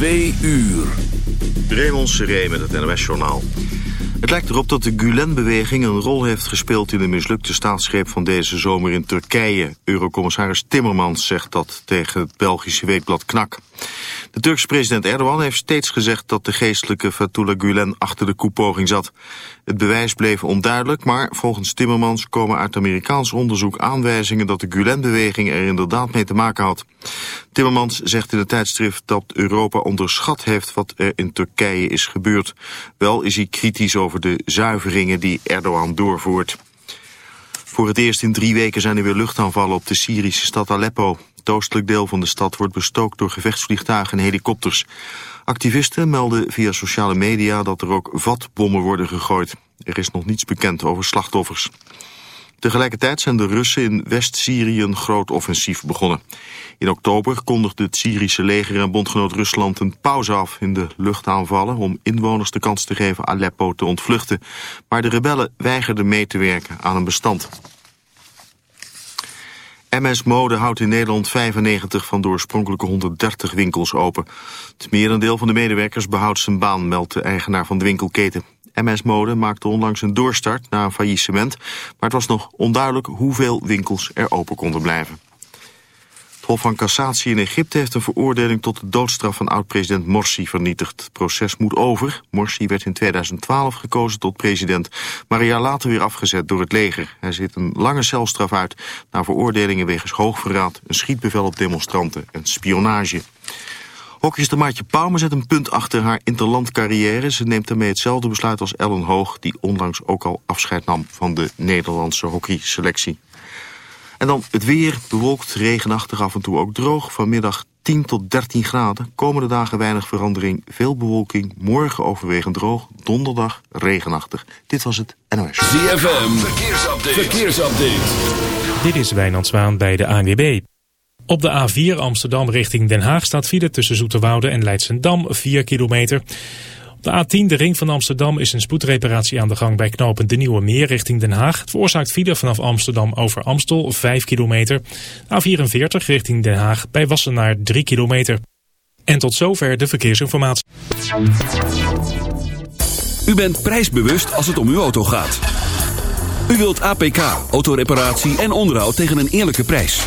Twee uur. Raymond Seré met het NOS-journaal. Het lijkt erop dat de Gulen-beweging een rol heeft gespeeld... in de mislukte staatsgreep van deze zomer in Turkije. Eurocommissaris Timmermans zegt dat tegen het Belgische weekblad Knak. De Turkse president Erdogan heeft steeds gezegd dat de geestelijke Fethullah Gulen achter de koepoging zat. Het bewijs bleef onduidelijk, maar volgens Timmermans komen uit Amerikaans onderzoek aanwijzingen dat de Gulen-beweging er inderdaad mee te maken had. Timmermans zegt in het tijdschrift dat Europa onderschat heeft wat er in Turkije is gebeurd. Wel is hij kritisch over de zuiveringen die Erdogan doorvoert. Voor het eerst in drie weken zijn er weer luchtaanvallen op de Syrische stad Aleppo. Het oostelijk deel van de stad wordt bestookt door gevechtsvliegtuigen en helikopters. Activisten melden via sociale media dat er ook vatbommen worden gegooid. Er is nog niets bekend over slachtoffers. Tegelijkertijd zijn de Russen in West-Syrië een groot offensief begonnen. In oktober kondigde het Syrische leger en bondgenoot Rusland een pauze af in de luchtaanvallen om inwoners de kans te geven Aleppo te ontvluchten. Maar de rebellen weigerden mee te werken aan een bestand. MS Mode houdt in Nederland 95 van de oorspronkelijke 130 winkels open. Het merendeel van de medewerkers behoudt zijn baan, meldt de eigenaar van de winkelketen. MS Mode maakte onlangs een doorstart na een faillissement, maar het was nog onduidelijk hoeveel winkels er open konden blijven. Het Hof van Cassatie in Egypte heeft een veroordeling tot de doodstraf van oud-president Morsi vernietigd. Het proces moet over. Morsi werd in 2012 gekozen tot president, maar een jaar later weer afgezet door het leger. Hij zit een lange celstraf uit na veroordelingen wegens hoogverraad, een schietbevel op demonstranten en spionage. Hockeyster Maatje Pauwme zet een punt achter haar interlandcarrière. Ze neemt daarmee hetzelfde besluit als Ellen Hoog... die onlangs ook al afscheid nam van de Nederlandse hockeyselectie. En dan het weer, bewolkt, regenachtig, af en toe ook droog. Vanmiddag 10 tot 13 graden. Komende dagen weinig verandering, veel bewolking. Morgen overwegend droog, donderdag regenachtig. Dit was het NOS. ZFM, verkeersupdate. verkeersupdate. Dit is Wijnand Zwaan bij de ANWB. Op de A4 Amsterdam richting Den Haag staat file tussen Zoeterwoude en Leidsendam 4 kilometer. Op de A10 de ring van Amsterdam is een spoedreparatie aan de gang bij knooppunt De Nieuwe Meer richting Den Haag. Het veroorzaakt file vanaf Amsterdam over Amstel 5 kilometer. A44 richting Den Haag bij Wassenaar 3 kilometer. En tot zover de verkeersinformatie. U bent prijsbewust als het om uw auto gaat. U wilt APK, autoreparatie en onderhoud tegen een eerlijke prijs.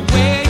the way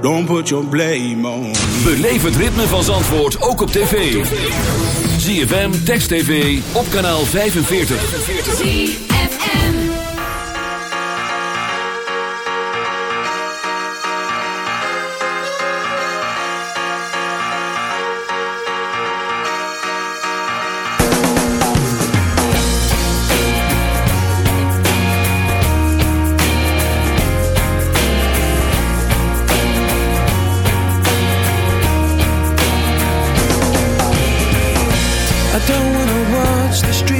Don't put your blame on me. Beleef het ritme van Zandvoort ook op tv. ZFM, Text TV, op kanaal 45. The street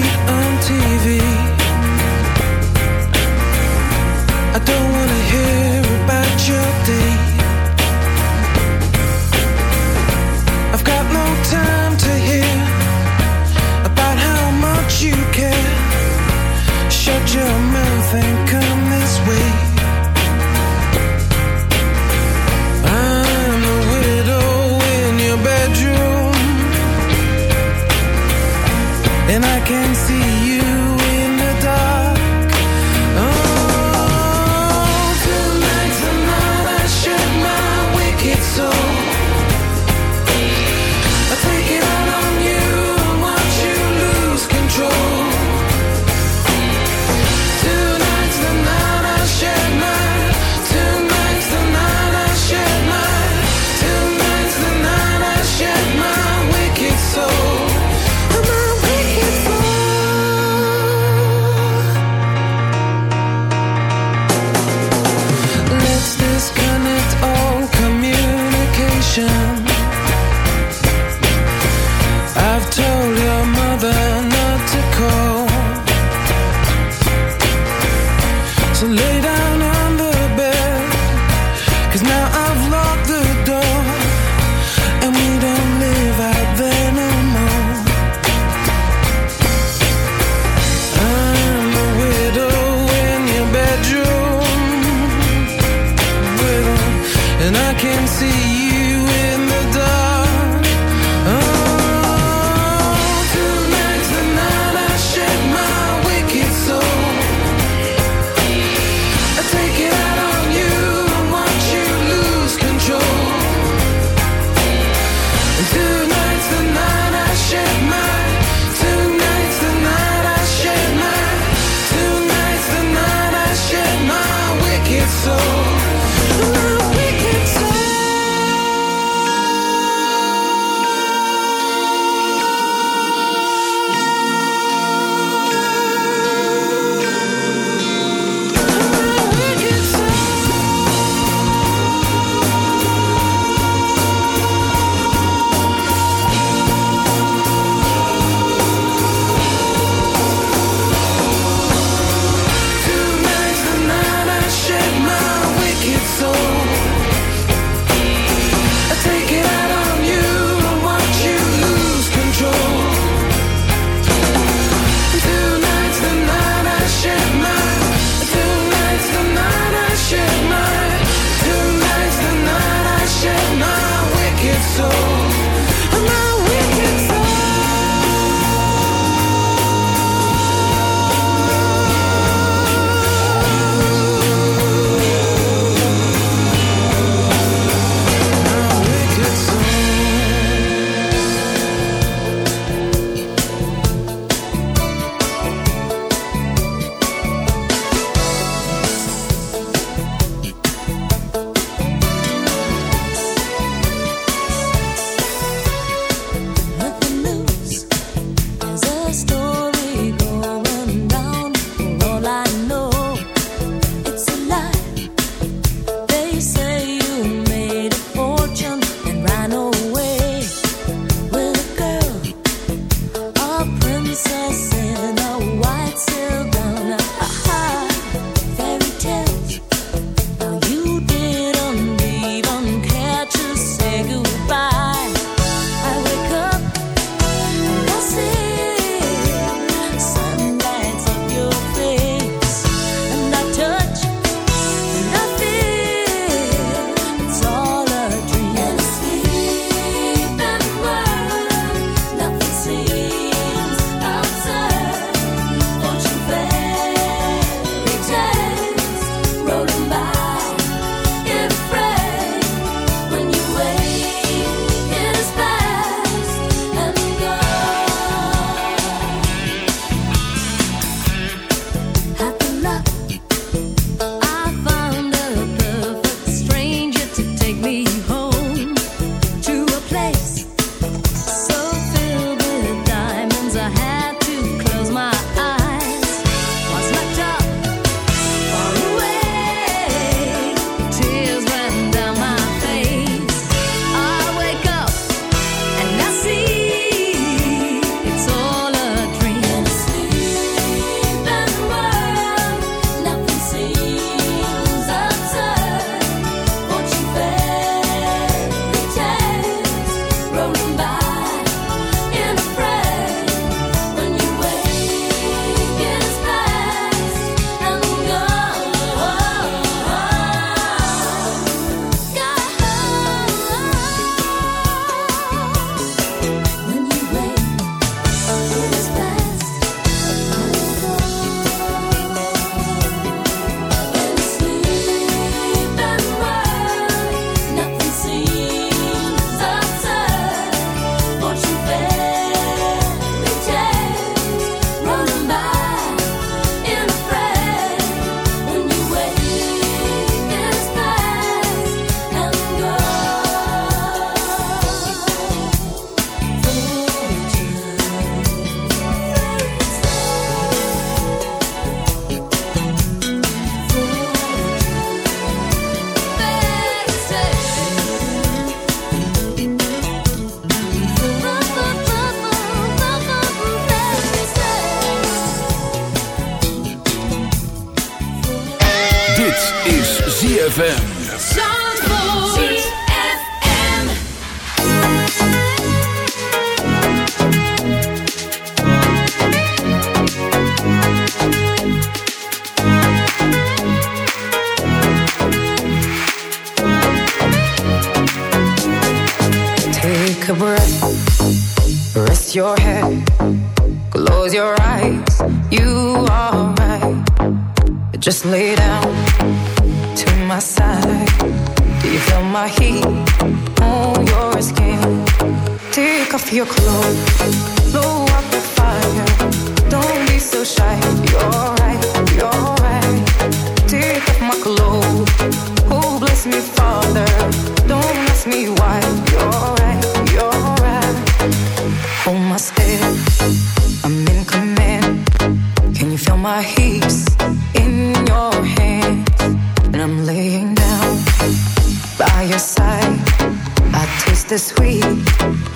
I taste the sweet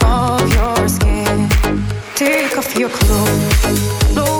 of your skin. Take off your clothes.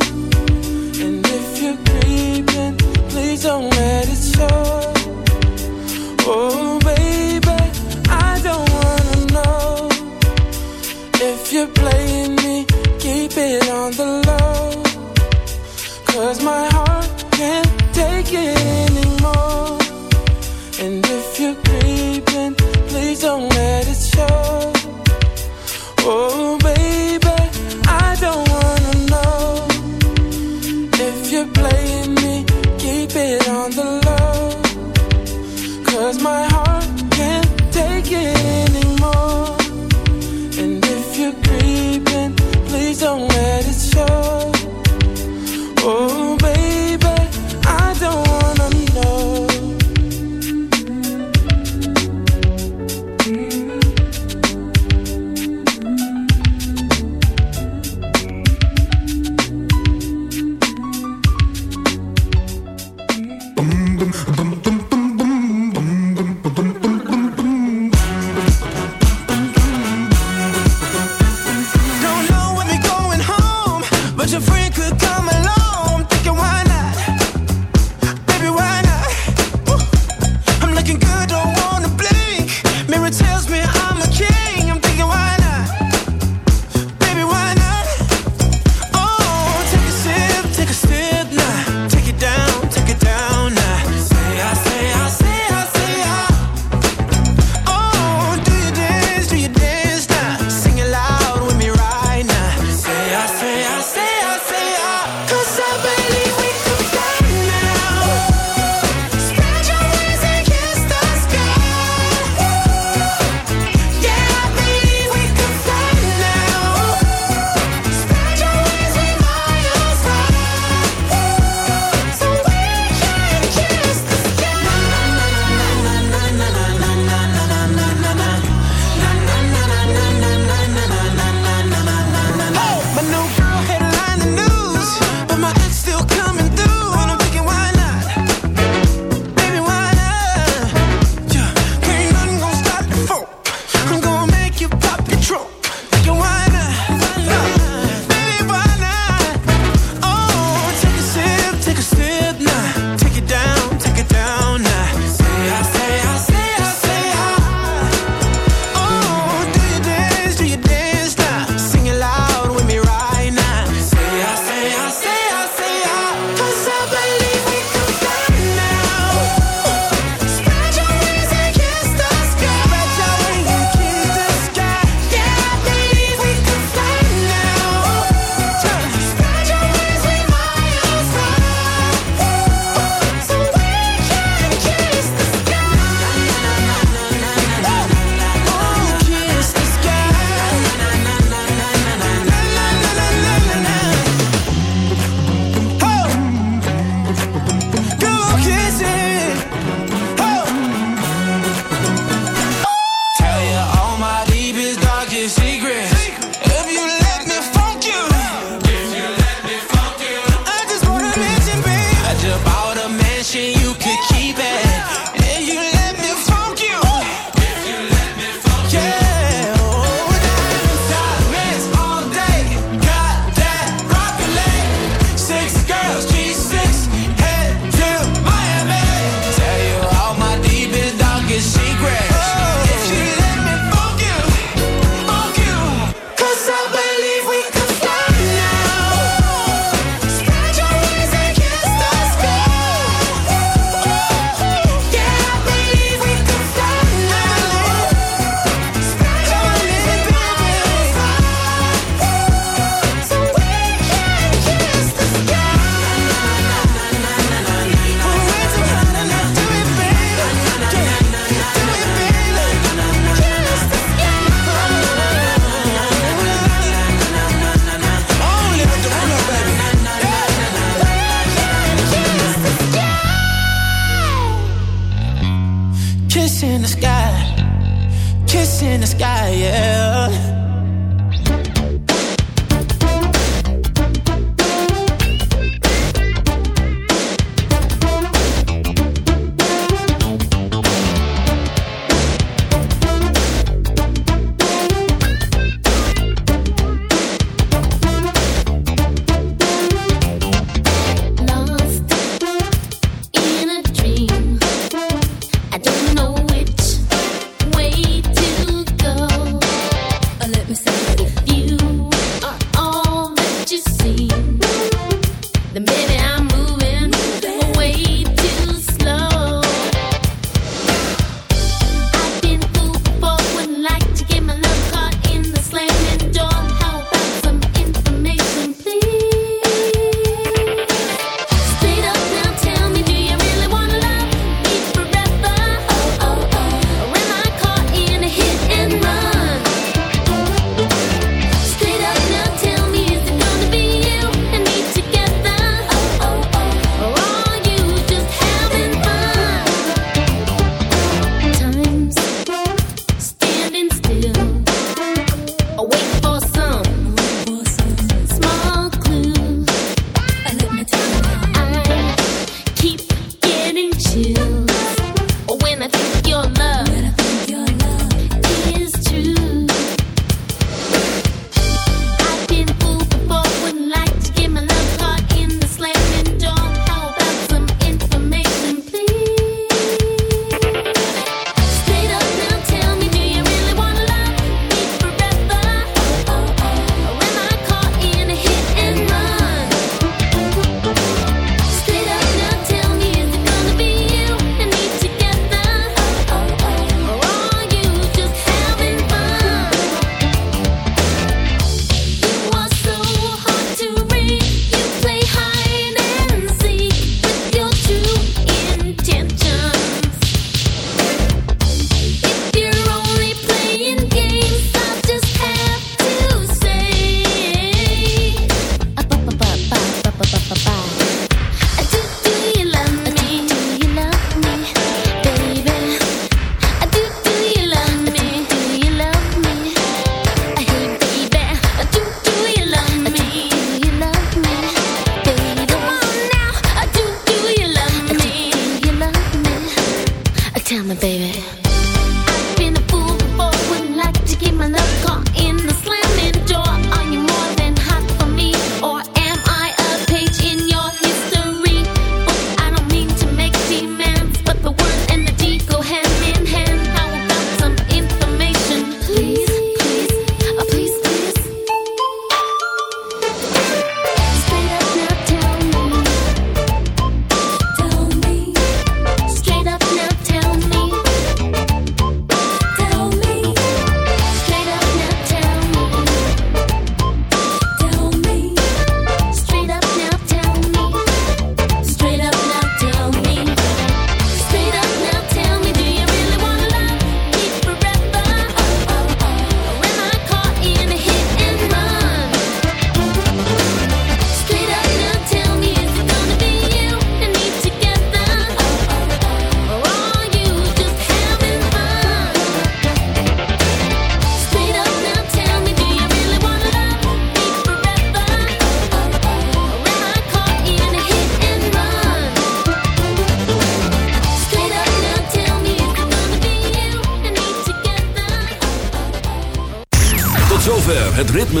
don't let it show. Oh.